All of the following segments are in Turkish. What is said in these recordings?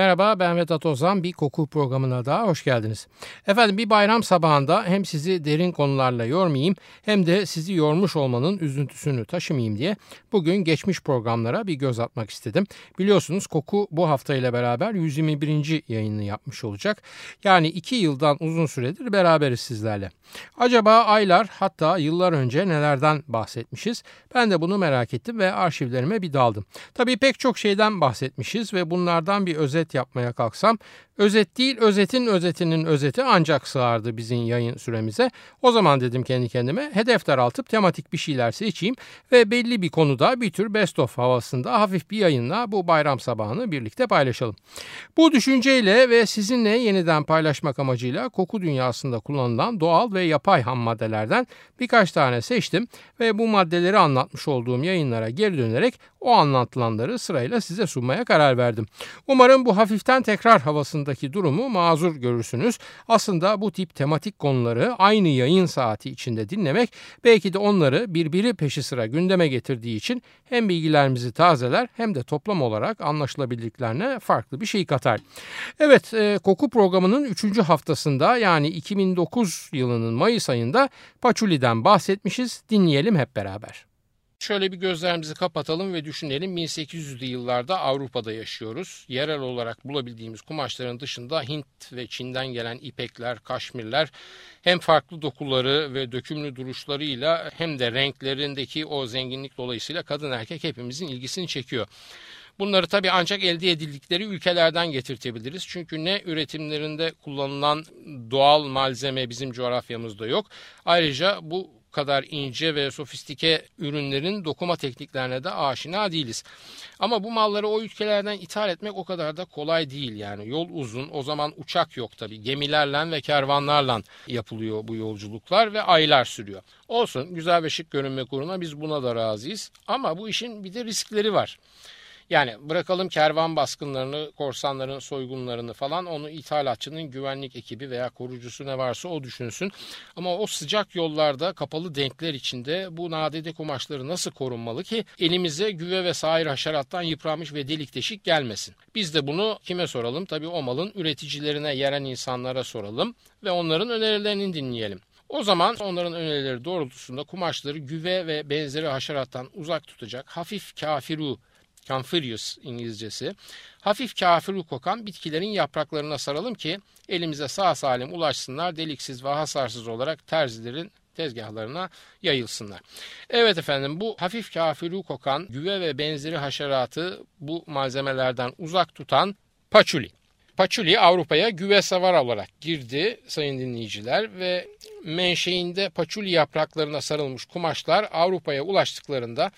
Merhaba ben Vedat Ozan bir koku programına daha hoş geldiniz. Efendim bir bayram sabahında hem sizi derin konularla yormayayım hem de sizi yormuş olmanın üzüntüsünü taşımayayım diye bugün geçmiş programlara bir göz atmak istedim. Biliyorsunuz koku bu hafta ile beraber 121. yayını yapmış olacak. Yani iki yıldan uzun süredir beraberiz sizlerle. Acaba aylar hatta yıllar önce nelerden bahsetmişiz? Ben de bunu merak ettim ve arşivlerime bir daldım. Tabii pek çok şeyden bahsetmişiz ve bunlardan bir özet özet yapmaya kalksam özet değil özetin özetinin özeti ancak sığardı bizim yayın süremize. O zaman dedim kendi kendime hedef daraltıp tematik bir şeyler seçeyim ve belli bir konuda bir tür best of havasında hafif bir yayınla bu bayram sabahını birlikte paylaşalım. Bu düşünceyle ve sizinle yeniden paylaşmak amacıyla koku dünyasında kullanılan doğal ve yapay ham maddelerden birkaç tane seçtim ve bu maddeleri anlatmış olduğum yayınlara geri dönerek o anlatılanları sırayla size sunmaya karar verdim. Umarım bu hafiften tekrar havasındaki durumu mazur görürsünüz. Aslında bu tip tematik konuları aynı yayın saati içinde dinlemek belki de onları birbiri peşi sıra gündeme getirdiği için hem bilgilerimizi tazeler hem de toplam olarak anlaşılabildiklerine farklı bir şey katar. Evet e, koku programının 3. haftasında yani 2009 yılının Mayıs ayında Paçuli'den bahsetmişiz. Dinleyelim hep beraber. Şöyle bir gözlerimizi kapatalım ve düşünelim 1800'lü yıllarda Avrupa'da yaşıyoruz. Yerel olarak bulabildiğimiz kumaşların dışında Hint ve Çin'den gelen ipekler, kaşmirler hem farklı dokuları ve dökümlü duruşlarıyla hem de renklerindeki o zenginlik dolayısıyla kadın erkek hepimizin ilgisini çekiyor. Bunları tabii ancak elde edildikleri ülkelerden getirtebiliriz. Çünkü ne üretimlerinde kullanılan doğal malzeme bizim coğrafyamızda yok. Ayrıca bu kadar ince ve sofistike ürünlerin dokuma tekniklerine de aşina değiliz. Ama bu malları o ülkelerden ithal etmek o kadar da kolay değil yani. Yol uzun. O zaman uçak yok tabi. Gemilerle ve kervanlarla yapılıyor bu yolculuklar ve aylar sürüyor. Olsun güzel ve şık görünmek uğruna biz buna da razıyız. Ama bu işin bir de riskleri var. Yani bırakalım kervan baskınlarını, korsanların soygunlarını falan onu ithalatçının güvenlik ekibi veya korucusu ne varsa o düşünsün. Ama o sıcak yollarda kapalı denkler içinde bu nadide kumaşları nasıl korunmalı ki elimize güve ve sair haşerattan yıpranmış ve delik deşik gelmesin. Biz de bunu kime soralım? Tabii o malın üreticilerine, yeren insanlara soralım ve onların önerilerini dinleyelim. O zaman onların önerileri doğrultusunda kumaşları güve ve benzeri haşerattan uzak tutacak hafif kafiru Camphorius İngilizcesi. Hafif kafirli kokan bitkilerin yapraklarına saralım ki elimize sağ salim ulaşsınlar deliksiz ve hasarsız olarak terzilerin tezgahlarına yayılsınlar. Evet efendim bu hafif kafirli kokan güve ve benzeri haşeratı bu malzemelerden uzak tutan paçuli. Paçuli Avrupa'ya güve savar olarak girdi sayın dinleyiciler ve menşeinde paçuli yapraklarına sarılmış kumaşlar Avrupa'ya ulaştıklarında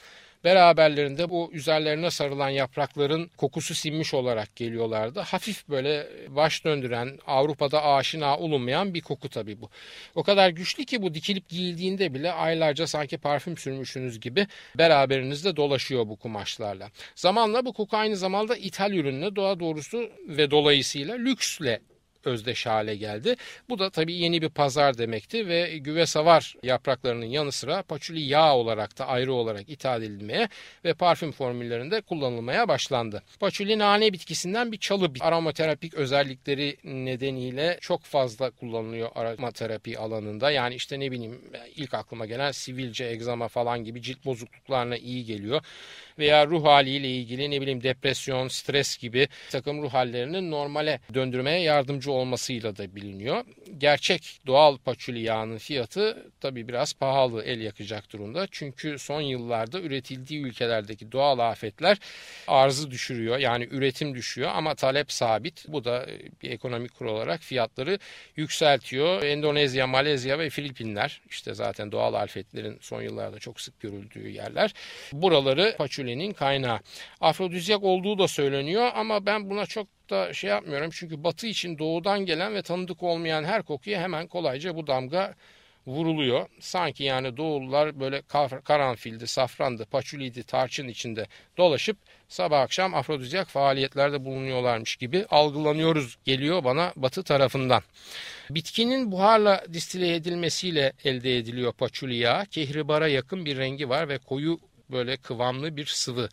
Beraberlerinde bu üzerlerine sarılan yaprakların kokusu sinmiş olarak geliyorlardı. Hafif böyle baş döndüren, Avrupa'da aşina olunmayan bir koku tabii bu. O kadar güçlü ki bu dikilip giyildiğinde bile aylarca sanki parfüm sürmüşsünüz gibi beraberinizde dolaşıyor bu kumaşlarla. Zamanla bu koku aynı zamanda ithal ürünle doğa doğrusu ve dolayısıyla lüksle özdeş hale geldi. Bu da tabii yeni bir pazar demekti ve güve savar yapraklarının yanı sıra paçuli yağ olarak da ayrı olarak ithal edilmeye ve parfüm formüllerinde kullanılmaya başlandı. Paçuli nane bitkisinden bir çalı aromaterapik özellikleri nedeniyle çok fazla kullanılıyor aromaterapi alanında. Yani işte ne bileyim ilk aklıma gelen sivilce, egzama falan gibi cilt bozukluklarına iyi geliyor veya ruh haliyle ilgili ne bileyim depresyon, stres gibi takım ruh hallerini normale döndürmeye yardımcı olmasıyla da biliniyor. Gerçek doğal paçuli yağının fiyatı tabi biraz pahalı el yakacak durumda. Çünkü son yıllarda üretildiği ülkelerdeki doğal afetler arzı düşürüyor. Yani üretim düşüyor ama talep sabit. Bu da bir ekonomik kur olarak fiyatları yükseltiyor. Endonezya, Malezya ve Filipinler işte zaten doğal afetlerin son yıllarda çok sık görüldüğü yerler. Buraları paçuli insülinin kaynağı. Afrodizyak olduğu da söyleniyor ama ben buna çok da şey yapmıyorum. Çünkü batı için doğudan gelen ve tanıdık olmayan her kokuya hemen kolayca bu damga vuruluyor. Sanki yani doğullar böyle karanfildi, safrandı, paçuliydi, tarçın içinde dolaşıp sabah akşam afrodizyak faaliyetlerde bulunuyorlarmış gibi algılanıyoruz geliyor bana batı tarafından. Bitkinin buharla distile edilmesiyle elde ediliyor paçuli yağı. Kehribara yakın bir rengi var ve koyu böyle kıvamlı bir sıvı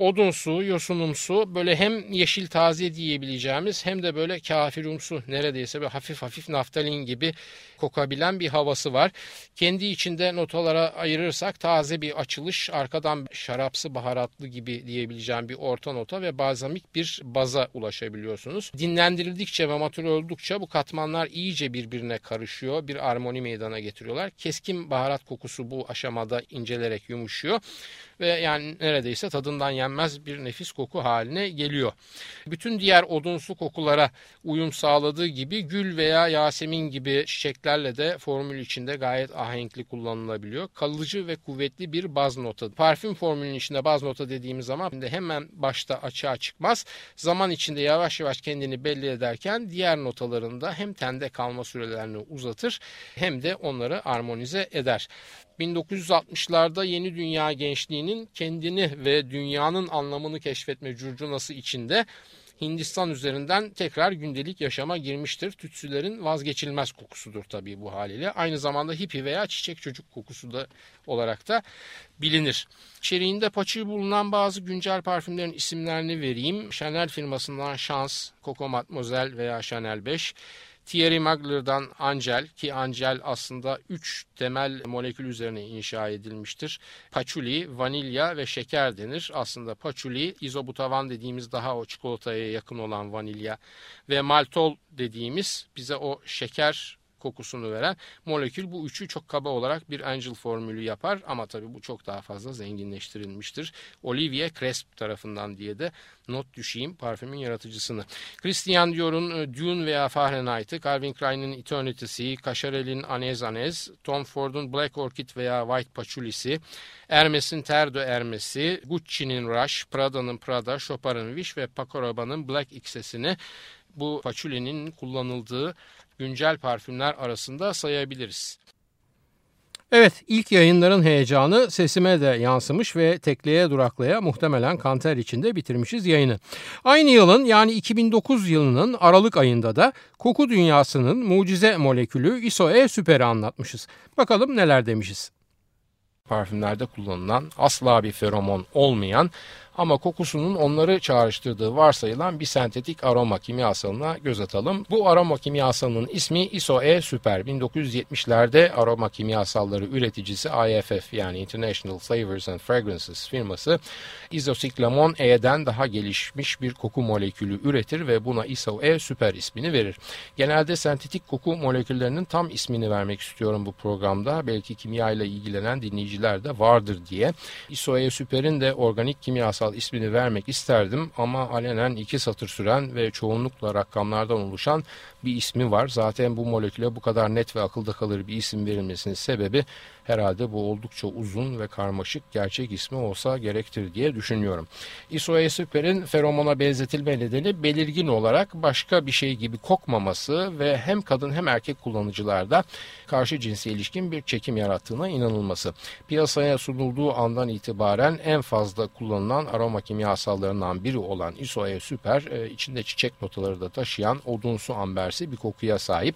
odunsu, yosunumsu böyle hem yeşil taze diyebileceğimiz hem de böyle kafirumsu neredeyse böyle hafif hafif naftalin gibi kokabilen bir havası var. Kendi içinde notalara ayırırsak taze bir açılış, arkadan şarapsı baharatlı gibi diyebileceğim bir orta nota ve bazamik bir baza ulaşabiliyorsunuz. Dinlendirildikçe ve matür oldukça bu katmanlar iyice birbirine karışıyor. Bir armoni meydana getiriyorlar. Keskin baharat kokusu bu aşamada incelerek yumuşuyor ve yani neredeyse tadından yenmez bir nefis koku haline geliyor. Bütün diğer odunsu kokulara uyum sağladığı gibi gül veya yasemin gibi çiçeklerle de formül içinde gayet ahenkli kullanılabiliyor. Kalıcı ve kuvvetli bir baz nota. Parfüm formülünün içinde baz nota dediğimiz zaman hemen başta açığa çıkmaz. Zaman içinde yavaş yavaş kendini belli ederken diğer notalarında hem tende kalma sürelerini uzatır hem de onları armonize eder. 1960'larda yeni dünya gençliğinin kendini ve dünyanın anlamını keşfetme curcunası içinde Hindistan üzerinden tekrar gündelik yaşama girmiştir. Tütsülerin vazgeçilmez kokusudur tabii bu haliyle. Aynı zamanda hippi veya çiçek çocuk kokusu da olarak da bilinir. İçeriğinde paçı bulunan bazı güncel parfümlerin isimlerini vereyim. Chanel firmasından Chance, Coco Mademoiselle veya Chanel 5, Thierry Mugler'dan Angel ki Angel aslında 3 temel molekül üzerine inşa edilmiştir. Paçuli, vanilya ve şeker denir. Aslında paçuli, izobutavan dediğimiz daha o çikolataya yakın olan vanilya ve maltol dediğimiz bize o şeker kokusunu veren molekül bu üçü çok kaba olarak bir Angel formülü yapar ama tabii bu çok daha fazla zenginleştirilmiştir. Olivier Cresp tarafından diye de not düşeyim parfümün yaratıcısını. Christian Dior'un e, Dune veya Fahrenheit'ı, Calvin Klein'in Eternity'si, Cacharel'in Anez Anez, Tom Ford'un Black Orchid veya White Patchouli'si, Hermes'in Terdo Hermes'i, Gucci'nin Rush, Prada'nın Prada, Chopard'ın Wish ve Paco Rabanne'ın Black X'sini bu patchoulinin kullanıldığı güncel parfümler arasında sayabiliriz. Evet ilk yayınların heyecanı sesime de yansımış ve tekleye duraklaya muhtemelen kanter içinde bitirmişiz yayını. Aynı yılın yani 2009 yılının Aralık ayında da koku dünyasının mucize molekülü ISO-E süperi anlatmışız. Bakalım neler demişiz. Parfümlerde kullanılan asla bir feromon olmayan ama kokusunun onları çağrıştırdığı varsayılan bir sentetik aroma kimyasalına göz atalım. Bu aroma kimyasalının ismi ISO-E Super. 1970'lerde aroma kimyasalları üreticisi IFF yani International Flavors and Fragrances firması izosiklamon E'den daha gelişmiş bir koku molekülü üretir ve buna ISO-E Super ismini verir. Genelde sentetik koku moleküllerinin tam ismini vermek istiyorum bu programda. Belki kimya ile ilgilenen dinleyiciler de vardır diye. ISO-E Super'in de organik kimyasal kurumsal ismini vermek isterdim ama alenen iki satır süren ve çoğunlukla rakamlardan oluşan bir ismi var. Zaten bu moleküle bu kadar net ve akılda kalır bir isim verilmesinin sebebi herhalde bu oldukça uzun ve karmaşık gerçek ismi olsa gerektir diye düşünüyorum. Isoesper'in feromona benzetilme nedeni belirgin olarak başka bir şey gibi kokmaması ve hem kadın hem erkek kullanıcılarda karşı cinse ilişkin bir çekim yarattığına inanılması. Piyasaya sunulduğu andan itibaren en fazla kullanılan aroma kimyasallarından biri olan Isoe Super e, içinde çiçek notaları da taşıyan odunsu ambersi bir kokuya sahip.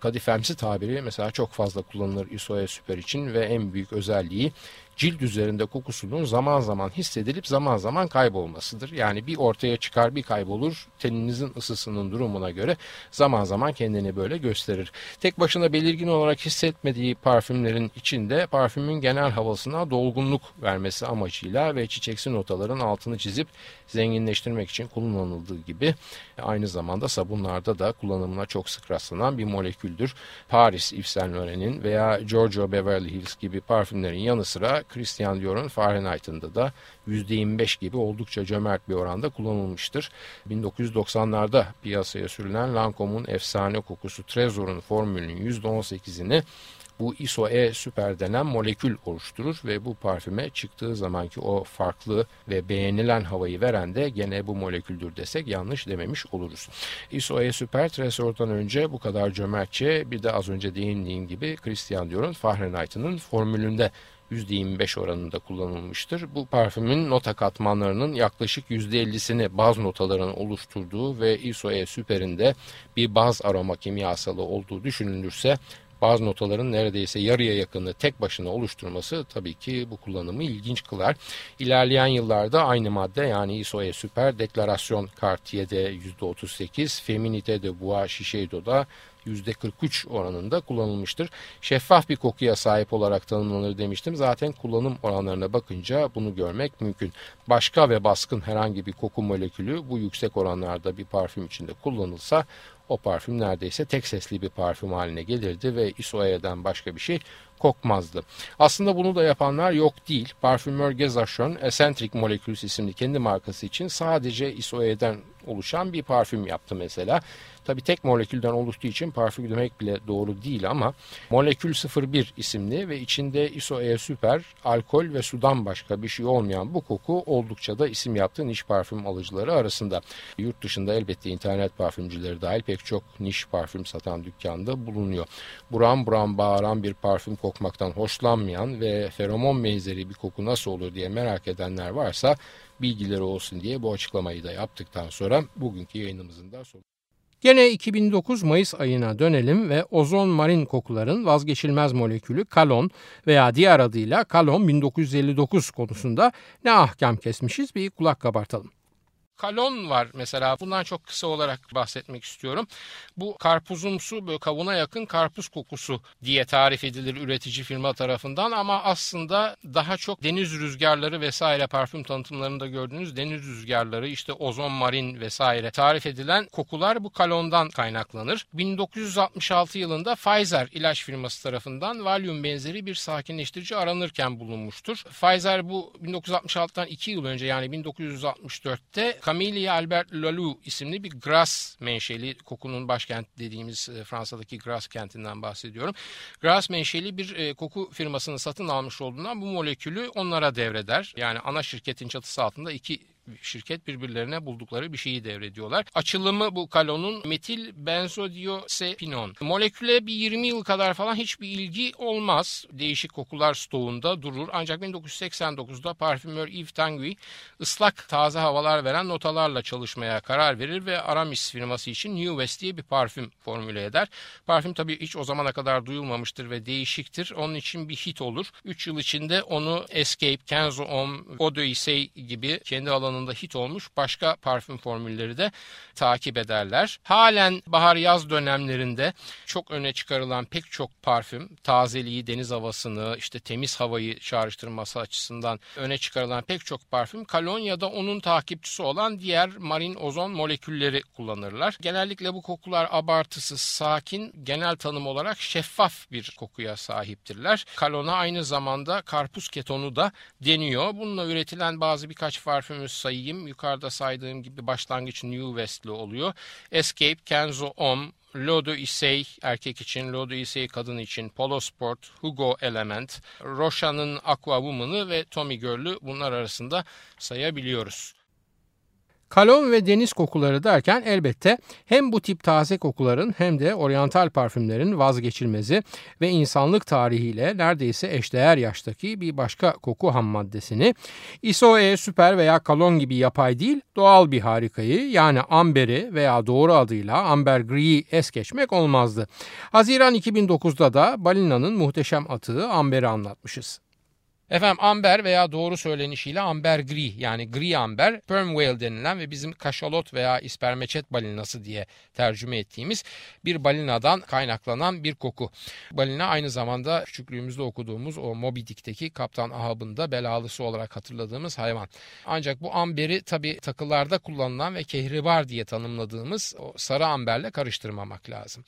Kadifemsi tabiri mesela çok fazla kullanılır Isoe Super için ve en büyük özelliği cilt üzerinde kokusunun zaman zaman hissedilip zaman zaman kaybolmasıdır. Yani bir ortaya çıkar bir kaybolur teninizin ısısının durumuna göre zaman zaman kendini böyle gösterir. Tek başına belirgin olarak hissetmediği parfümlerin içinde parfümün genel havasına dolgunluk vermesi amacıyla ve çiçeksi notaların altını çizip zenginleştirmek için kullanıldığı gibi aynı zamanda sabunlarda da kullanımına çok sık rastlanan bir moleküldür. Paris Yves Saint Laurent'in veya Giorgio Beverly Hills gibi parfümlerin yanı sıra Christian Dior'un Fahrenheit'ında da %25 gibi oldukça cömert bir oranda kullanılmıştır. 1990'larda piyasaya sürülen Lancome'un efsane kokusu Tresor'un formülünün %18'ini bu iso-E süper denen molekül oluşturur ve bu parfüme çıktığı zamanki o farklı ve beğenilen havayı veren de gene bu moleküldür desek yanlış dememiş oluruz. iso-E süper Tresor'dan önce bu kadar cömertçe bir de az önce değindiğim gibi Christian Dior'un Fahrenheit'ının formülünde %25 oranında kullanılmıştır. Bu parfümün nota katmanlarının yaklaşık %50'sini baz notaların oluşturduğu ve ISO-E süperinde bir baz aroma kimyasalı olduğu düşünülürse baz notaların neredeyse yarıya yakını tek başına oluşturması tabii ki bu kullanımı ilginç kılar. İlerleyen yıllarda aynı madde yani ISO-E Super Deklarasyon Cartier'de %38, Feminite de Bois Shiseido'da %43 oranında kullanılmıştır. Şeffaf bir kokuya sahip olarak tanımlanır demiştim. Zaten kullanım oranlarına bakınca bunu görmek mümkün. Başka ve baskın herhangi bir koku molekülü bu yüksek oranlarda bir parfüm içinde kullanılsa o parfüm neredeyse tek sesli bir parfüm haline gelirdi ve isoe'den başka bir şey kokmazdı. Aslında bunu da yapanlar yok değil. Parfümör Gezachon Eccentric Molecules isimli kendi markası için sadece isoe'den oluşan bir parfüm yaptı mesela. Tabi tek molekülden oluştuğu için parfüm demek bile doğru değil ama molekül 01 isimli ve içinde iso-E süper, alkol ve sudan başka bir şey olmayan bu koku oldukça da isim yaptığı niş parfüm alıcıları arasında. Yurt dışında elbette internet parfümcüleri dahil pek çok niş parfüm satan dükkanda bulunuyor. Buram buram bağıran bir parfüm kokmaktan hoşlanmayan ve feromon benzeri bir koku nasıl olur diye merak edenler varsa bilgileri olsun diye bu açıklamayı da yaptıktan sonra bugünkü yayınımızın da sonu. Gene 2009 Mayıs ayına dönelim ve ozon marin kokuların vazgeçilmez molekülü kalon veya diğer adıyla kalon 1959 konusunda ne ahkam kesmişiz bir kulak kabartalım. Kalon var mesela. Bundan çok kısa olarak bahsetmek istiyorum. Bu karpuzumsu böyle kavuna yakın karpuz kokusu diye tarif edilir üretici firma tarafından ama aslında daha çok deniz rüzgarları vesaire parfüm tanıtımlarında gördüğünüz deniz rüzgarları işte ozon marin vesaire tarif edilen kokular bu kalondan kaynaklanır. 1966 yılında Pfizer ilaç firması tarafından Valium benzeri bir sakinleştirici aranırken bulunmuştur. Pfizer bu 1966'dan 2 yıl önce yani 1964'te Camille Albert Lalou isimli bir Grasse menşeli kokunun başkent dediğimiz e, Fransa'daki Grasse kentinden bahsediyorum. Grasse menşeli bir e, koku firmasını satın almış olduğundan bu molekülü onlara devreder. Yani ana şirketin çatısı altında iki şirket birbirlerine buldukları bir şeyi devrediyorlar. Açılımı bu kalonun metil benzodiazepinon. Moleküle bir 20 yıl kadar falan hiçbir ilgi olmaz. Değişik kokular stoğunda durur. Ancak 1989'da parfümör Yves Tanguy ıslak taze havalar veren notalarla çalışmaya karar verir ve Aramis firması için New West diye bir parfüm formüle eder. Parfüm tabii hiç o zamana kadar duyulmamıştır ve değişiktir. Onun için bir hit olur. 3 yıl içinde onu Escape, Kenzo Homme, Odyssey gibi kendi alanı alanında hit olmuş başka parfüm formülleri de takip ederler. Halen bahar yaz dönemlerinde çok öne çıkarılan pek çok parfüm tazeliği, deniz havasını, işte temiz havayı çağrıştırması açısından öne çıkarılan pek çok parfüm kalon ya da onun takipçisi olan diğer marin ozon molekülleri kullanırlar. Genellikle bu kokular abartısız, sakin, genel tanım olarak şeffaf bir kokuya sahiptirler. Kalona aynı zamanda karpuz ketonu da deniyor. Bununla üretilen bazı birkaç parfümü sayayım. Yukarıda saydığım gibi başlangıç New West'li oluyor. Escape, Kenzo Om, Lodo Issei erkek için, Lodo Issei kadın için, Polo Sport, Hugo Element, Rosha'nın Aqua Woman'ı ve Tommy Girl'ü bunlar arasında sayabiliyoruz. Kalon ve deniz kokuları derken elbette hem bu tip taze kokuların hem de oryantal parfümlerin vazgeçilmezi ve insanlık tarihiyle neredeyse eşdeğer yaştaki bir başka koku ham maddesini ISO-E süper veya kalon gibi yapay değil doğal bir harikayı yani amberi veya doğru adıyla amber gri'yi es geçmek olmazdı. Haziran 2009'da da balinanın muhteşem atığı amberi anlatmışız. Efendim amber veya doğru söylenişiyle amber gri yani gri amber perm whale denilen ve bizim kaşalot veya ispermeçet balinası diye tercüme ettiğimiz bir balinadan kaynaklanan bir koku. Balina aynı zamanda küçüklüğümüzde okuduğumuz o Moby Dick'teki Kaptan Ahab'ın da belalısı olarak hatırladığımız hayvan. Ancak bu amberi tabi takılarda kullanılan ve kehribar diye tanımladığımız o sarı amberle karıştırmamak lazım.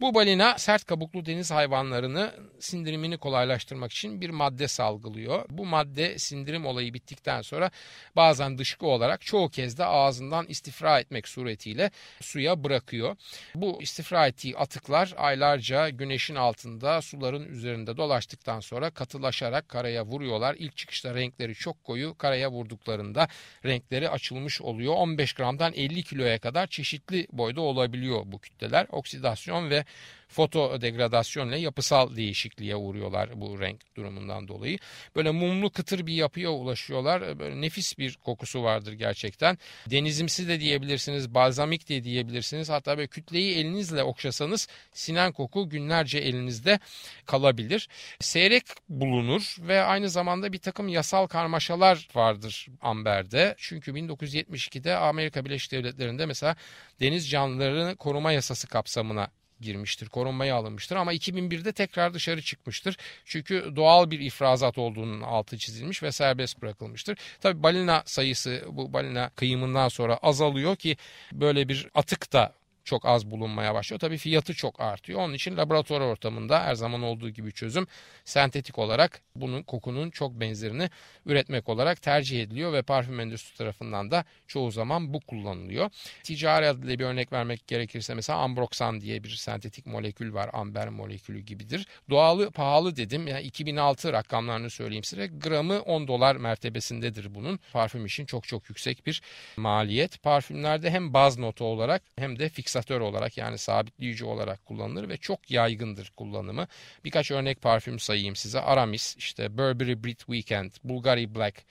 Bu balina sert kabuklu deniz hayvanlarını sindirimini kolaylaştırmak için bir madde salgılıyor atılıyor. Bu madde sindirim olayı bittikten sonra bazen dışkı olarak çoğu kez de ağzından istifra etmek suretiyle suya bırakıyor. Bu istifra ettiği atıklar aylarca güneşin altında suların üzerinde dolaştıktan sonra katılaşarak karaya vuruyorlar. İlk çıkışta renkleri çok koyu karaya vurduklarında renkleri açılmış oluyor. 15 gramdan 50 kiloya kadar çeşitli boyda olabiliyor bu kütleler. Oksidasyon ve fotodegradasyon yapısal değişikliğe uğruyorlar bu renk durumundan dolayı. Böyle mumlu kıtır bir yapıya ulaşıyorlar. Böyle nefis bir kokusu vardır gerçekten. Denizimsi de diyebilirsiniz, balzamik de diyebilirsiniz. Hatta böyle kütleyi elinizle okşasanız sinen koku günlerce elinizde kalabilir. Seyrek bulunur ve aynı zamanda bir takım yasal karmaşalar vardır amberde. Çünkü 1972'de Amerika Birleşik Devletleri'nde mesela deniz canlılarını koruma yasası kapsamına girmiştir, korunmaya alınmıştır ama 2001'de tekrar dışarı çıkmıştır. Çünkü doğal bir ifrazat olduğunun altı çizilmiş ve serbest bırakılmıştır. Tabi balina sayısı bu balina kıyımından sonra azalıyor ki böyle bir atık da çok az bulunmaya başlıyor. Tabii fiyatı çok artıyor. Onun için laboratuvar ortamında her zaman olduğu gibi çözüm sentetik olarak bunun kokunun çok benzerini üretmek olarak tercih ediliyor ve parfüm endüstrisi tarafından da çoğu zaman bu kullanılıyor. Ticari adıyla bir örnek vermek gerekirse mesela ambroksan diye bir sentetik molekül var. Amber molekülü gibidir. Doğalı pahalı dedim. Yani 2006 rakamlarını söyleyeyim size. Gramı 10 dolar mertebesindedir bunun. Parfüm için çok çok yüksek bir maliyet. Parfümlerde hem baz notu olarak hem de fix fiksatör olarak yani sabitleyici olarak kullanılır ve çok yaygındır kullanımı. Birkaç örnek parfüm sayayım size. Aramis, işte Burberry Brit Weekend, Bulgari Black,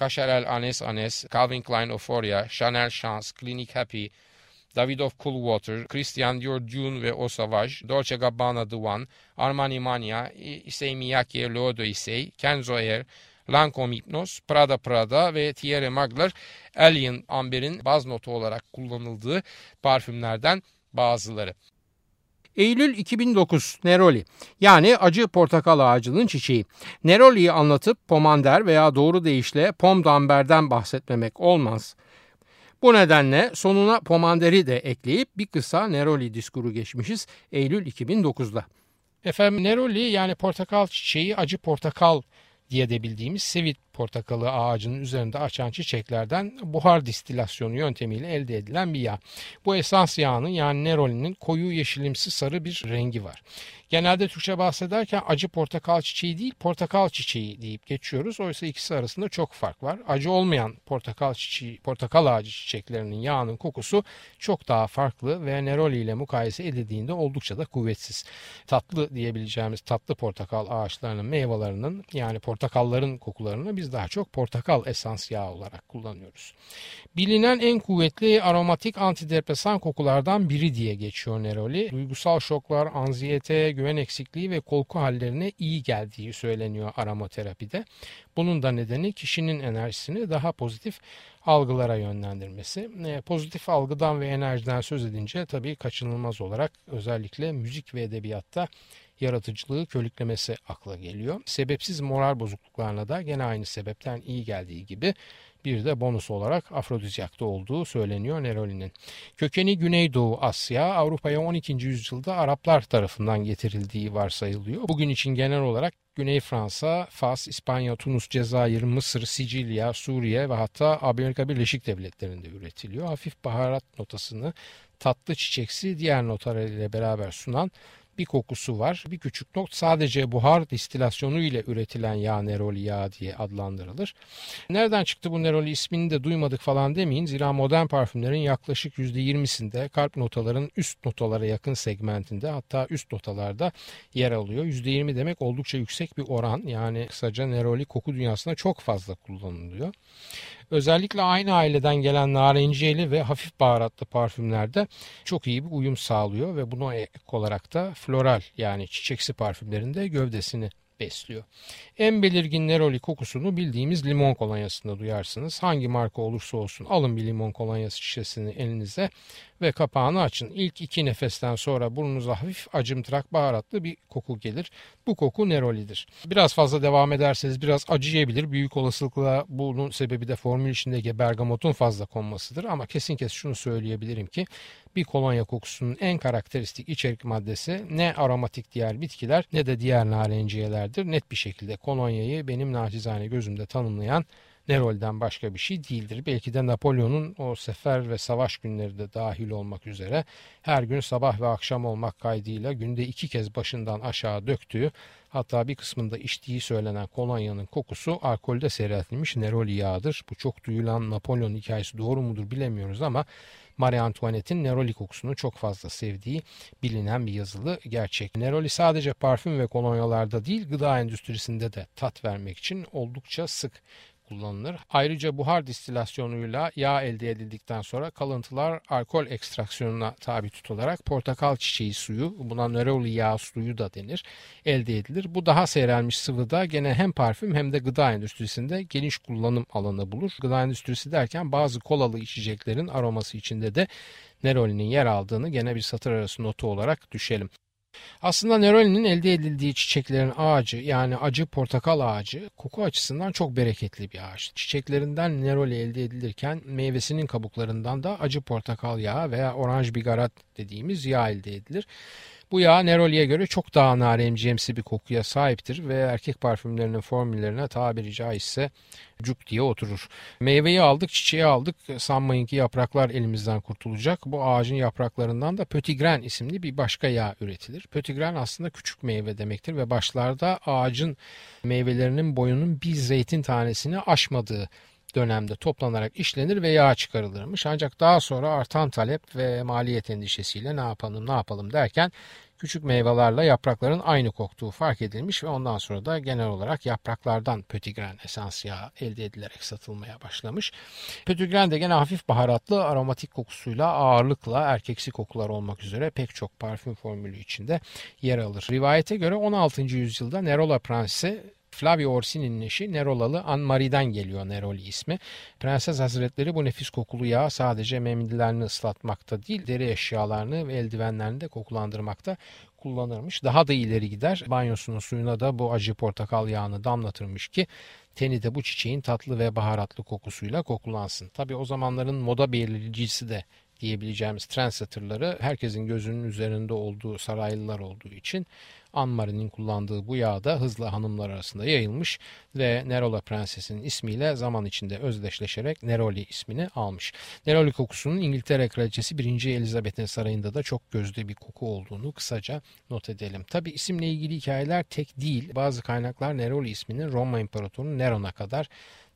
Cacharel Anes Anes, Calvin Klein Euphoria, Chanel Chance, Clinique Happy, Davidoff Cool Water, Christian Dior Dune ve O Sauvage, Dolce Gabbana The One, Armani Mania, Issey Miyake de Issey, Kenzo Air, Lancome Hypnos, Prada Prada ve Thierry Mugler Alien Amber'in baz notu olarak kullanıldığı parfümlerden bazıları. Eylül 2009 Neroli yani acı portakal ağacının çiçeği. Neroli'yi anlatıp pomander veya doğru deyişle pom damberden bahsetmemek olmaz. Bu nedenle sonuna pomanderi de ekleyip bir kısa Neroli diskuru geçmişiz Eylül 2009'da. Efendim Neroli yani portakal çiçeği acı portakal diye de bildiğimiz portakalı ağacının üzerinde açan çiçeklerden buhar distilasyonu yöntemiyle elde edilen bir yağ. Bu esans yağının yani nerolinin koyu yeşilimsi sarı bir rengi var. Genelde Türkçe bahsederken acı portakal çiçeği değil portakal çiçeği deyip geçiyoruz. Oysa ikisi arasında çok fark var. Acı olmayan portakal çiçeği, portakal ağacı çiçeklerinin yağının kokusu çok daha farklı ve neroli ile mukayese edildiğinde oldukça da kuvvetsiz. Tatlı diyebileceğimiz tatlı portakal ağaçlarının meyvelerinin yani portakalların kokularını biz daha çok portakal esans yağı olarak kullanıyoruz. Bilinen en kuvvetli aromatik antidepresan kokulardan biri diye geçiyor neroli. Duygusal şoklar, anziyete, güven eksikliği ve korku hallerine iyi geldiği söyleniyor aromaterapide. Bunun da nedeni kişinin enerjisini daha pozitif algılara yönlendirmesi. E, pozitif algıdan ve enerjiden söz edince tabii kaçınılmaz olarak özellikle müzik ve edebiyatta yaratıcılığı körüklemesi akla geliyor. Sebepsiz moral bozukluklarına da gene aynı sebepten iyi geldiği gibi bir de bonus olarak afrodizyakta olduğu söyleniyor Neroli'nin. Kökeni Güneydoğu Asya, Avrupa'ya 12. yüzyılda Araplar tarafından getirildiği varsayılıyor. Bugün için genel olarak Güney Fransa, Fas, İspanya, Tunus, Cezayir, Mısır, Sicilya, Suriye ve hatta Amerika Birleşik Devletleri'nde üretiliyor. Hafif baharat notasını tatlı çiçeksi diğer notalar ile beraber sunan bir kokusu var. Bir küçük not sadece buhar distilasyonu ile üretilen yağ neroli yağı diye adlandırılır. Nereden çıktı bu neroli ismini de duymadık falan demeyin. Zira modern parfümlerin yaklaşık %20'sinde kalp notaların üst notalara yakın segmentinde hatta üst notalarda yer alıyor. %20 demek oldukça yüksek bir oran. Yani kısaca neroli koku dünyasında çok fazla kullanılıyor. Özellikle aynı aileden gelen narenciyeli ve hafif baharatlı parfümlerde çok iyi bir uyum sağlıyor ve buna ek olarak da floral yani çiçeksi parfümlerinde gövdesini besliyor. En belirgin neroli kokusunu bildiğimiz limon kolonyasında duyarsınız. Hangi marka olursa olsun alın bir limon kolonyası şişesini elinize ve kapağını açın. İlk iki nefesten sonra burnunuza hafif acımtırak baharatlı bir koku gelir. Bu koku nerolidir. Biraz fazla devam ederseniz biraz acıyabilir. Büyük olasılıkla bunun sebebi de formül içindeki bergamotun fazla konmasıdır. Ama kesin kes şunu söyleyebilirim ki bir kolonya kokusunun en karakteristik içerik maddesi ne aromatik diğer bitkiler ne de diğer narenciyelerdir. Net bir şekilde kolonyayı benim nacizane gözümde tanımlayan Nerol'den başka bir şey değildir. Belki de Napolyon'un o sefer ve savaş günleri de dahil olmak üzere her gün sabah ve akşam olmak kaydıyla günde iki kez başından aşağı döktüğü hatta bir kısmında içtiği söylenen kolonyanın kokusu alkolde seyreltilmiş Neroli yağıdır. Bu çok duyulan Napolyon hikayesi doğru mudur bilemiyoruz ama Marie Antoinette'in Neroli kokusunu çok fazla sevdiği bilinen bir yazılı gerçek. Neroli sadece parfüm ve kolonyalarda değil gıda endüstrisinde de tat vermek için oldukça sık kullanılır. Ayrıca buhar distilasyonuyla yağ elde edildikten sonra kalıntılar alkol ekstraksiyonuna tabi tutularak portakal çiçeği suyu, buna neroli yağ suyu da denir, elde edilir. Bu daha seyrelmiş sıvıda gene hem parfüm hem de gıda endüstrisinde geniş kullanım alanı bulur. Gıda endüstrisi derken bazı kolalı içeceklerin aroması içinde de nerolinin yer aldığını gene bir satır arası notu olarak düşelim. Aslında nerolinin elde edildiği çiçeklerin ağacı yani acı portakal ağacı koku açısından çok bereketli bir ağaç. Çiçeklerinden neroli elde edilirken meyvesinin kabuklarından da acı portakal yağı veya oranj bigarat dediğimiz yağ elde edilir. Bu yağ Neroli'ye göre çok daha narenciyemsi bir kokuya sahiptir ve erkek parfümlerinin formüllerine tabiri caizse cuk diye oturur. Meyveyi aldık, çiçeği aldık. Sanmayın ki yapraklar elimizden kurtulacak. Bu ağacın yapraklarından da pötigren isimli bir başka yağ üretilir. Pötigren aslında küçük meyve demektir ve başlarda ağacın meyvelerinin boyunun bir zeytin tanesini aşmadığı dönemde toplanarak işlenir ve yağ çıkarılırmış. Ancak daha sonra artan talep ve maliyet endişesiyle ne yapalım ne yapalım derken küçük meyvelerle yaprakların aynı koktuğu fark edilmiş ve ondan sonra da genel olarak yapraklardan pötigren esans yağı elde edilerek satılmaya başlamış. Pötigren de gene hafif baharatlı aromatik kokusuyla ağırlıkla erkeksi kokular olmak üzere pek çok parfüm formülü içinde yer alır. Rivayete göre 16. yüzyılda Nerola Prensi Flavio Orsini'nin eşi Nerolalı Anmari'den geliyor Neroli ismi. Prenses Hazretleri bu nefis kokulu yağı sadece memlilerini ıslatmakta değil deri eşyalarını ve eldivenlerini de kokulandırmakta kullanırmış. Daha da ileri gider. Banyosunun suyuna da bu acı portakal yağını damlatırmış ki teni de bu çiçeğin tatlı ve baharatlı kokusuyla kokulansın. Tabi o zamanların moda belirleyicisi de diyebileceğimiz trendsetterları herkesin gözünün üzerinde olduğu saraylılar olduğu için Anmarin'in kullandığı bu yağ da hızla hanımlar arasında yayılmış ve Nerola Prensesinin ismiyle zaman içinde özdeşleşerek Neroli ismini almış. Neroli kokusunun İngiltere Kraliçesi 1. Elizabeth'in sarayında da çok gözde bir koku olduğunu kısaca not edelim. Tabi isimle ilgili hikayeler tek değil. Bazı kaynaklar Neroli isminin Roma İmparatoru Neron'a kadar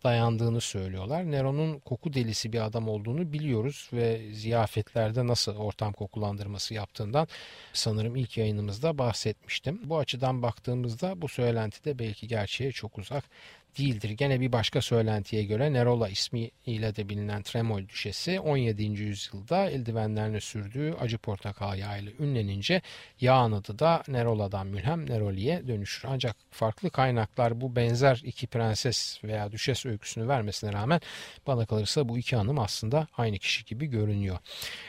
dayandığını söylüyorlar. Nero'nun koku delisi bir adam olduğunu biliyoruz ve ziyafetlerde nasıl ortam kokulandırması yaptığından sanırım ilk yayınımızda bahsetmiştim. Bu açıdan baktığımızda bu söylenti de belki gerçeğe çok uzak değildir. Gene bir başka söylentiye göre Nerola ismiyle de bilinen Tremol düşesi 17. yüzyılda eldivenlerini sürdüğü acı portakal yağıyla ünlenince yağın adı da Nerola'dan mülhem Neroli'ye dönüşür. Ancak farklı kaynaklar bu benzer iki prenses veya düşes öyküsünü vermesine rağmen bana kalırsa bu iki hanım aslında aynı kişi gibi görünüyor.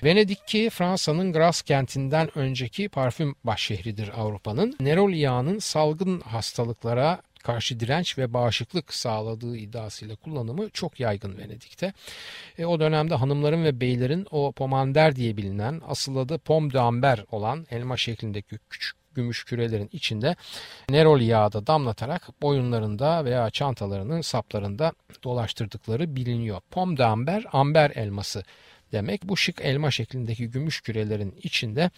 Venedik ki Fransa'nın Gras kentinden önceki parfüm başşehridir Avrupa'nın. Neroli yağının salgın hastalıklara karşı direnç ve bağışıklık sağladığı iddiasıyla kullanımı çok yaygın Venedik'te. E, o dönemde hanımların ve beylerin o pomander diye bilinen asıl adı pom de olan elma şeklindeki küçük gümüş kürelerin içinde neroli yağı da damlatarak boyunlarında veya çantalarının saplarında dolaştırdıkları biliniyor. Pom de amber, amber elması demek. Bu şık elma şeklindeki gümüş kürelerin içinde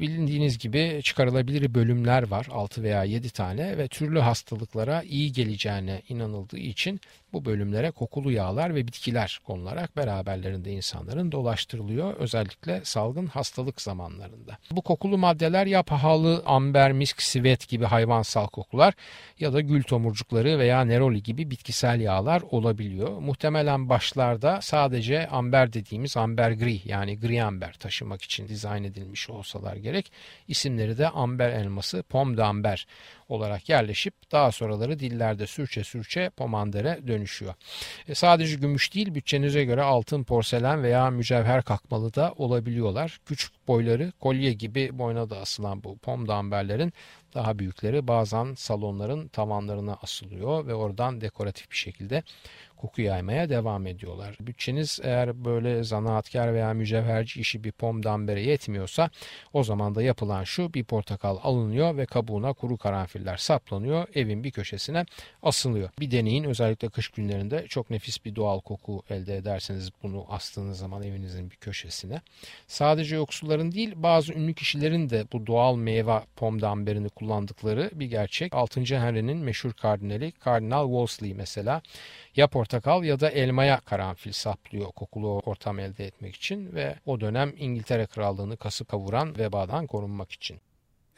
bilindiğiniz gibi çıkarılabilir bölümler var 6 veya 7 tane ve türlü hastalıklara iyi geleceğine inanıldığı için bu bölümlere kokulu yağlar ve bitkiler konularak beraberlerinde insanların dolaştırılıyor özellikle salgın hastalık zamanlarında. Bu kokulu maddeler ya pahalı amber, misk, sivet gibi hayvansal kokular ya da gül tomurcukları veya neroli gibi bitkisel yağlar olabiliyor. Muhtemelen başlarda sadece amber dediğimiz amber gri yani gri amber taşımak için dizayn edilmiş olsalar gerek. İsimleri de amber elması, pom d'amber olarak yerleşip daha sonraları dillerde sürçe sürçe pomandere dönüşüyor. E, sadece gümüş değil bütçenize göre altın, porselen veya mücevher kakmalı da olabiliyorlar. Küçük boyları kolye gibi boyuna da asılan bu pom damberlerin Daha büyükleri bazen salonların tavanlarına asılıyor ve oradan dekoratif bir şekilde koku yaymaya devam ediyorlar. Bütçeniz eğer böyle zanaatkar veya mücevherci işi bir pom dambere yetmiyorsa o zaman da yapılan şu bir portakal alınıyor ve kabuğuna kuru karanfiller saplanıyor evin bir köşesine asılıyor. Bir deneyin özellikle kış günlerinde çok nefis bir doğal koku elde ederseniz bunu astığınız zaman evinizin bir köşesine. Sadece yoksulların değil bazı ünlü kişilerin de bu doğal meyve pom damberini kullandıkları bir gerçek. 6. Henry'nin meşhur kardinali Kardinal Wolsey mesela ya portakal ya da elmaya karanfil saplıyor kokulu ortam elde etmek için ve o dönem İngiltere Krallığını kasıp kavuran vebadan korunmak için.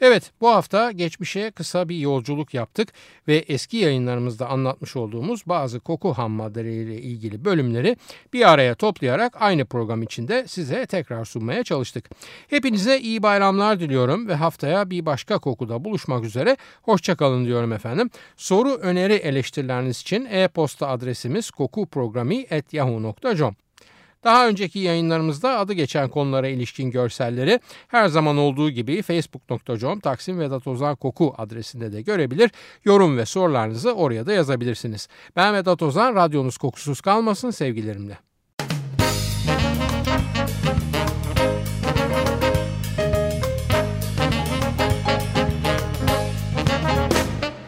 Evet bu hafta geçmişe kısa bir yolculuk yaptık ve eski yayınlarımızda anlatmış olduğumuz bazı koku ham maddeleriyle ilgili bölümleri bir araya toplayarak aynı program içinde size tekrar sunmaya çalıştık. Hepinize iyi bayramlar diliyorum ve haftaya bir başka kokuda buluşmak üzere hoşçakalın diyorum efendim. Soru, öneri, eleştirileriniz için e-posta adresimiz kokuprogrami.yahoo.com daha önceki yayınlarımızda adı geçen konulara ilişkin görselleri her zaman olduğu gibi facebook.com Taksim Vedat Ozan Koku adresinde de görebilir. Yorum ve sorularınızı oraya da yazabilirsiniz. Ben Vedat Ozan, radyonuz kokusuz kalmasın sevgilerimle.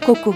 Koku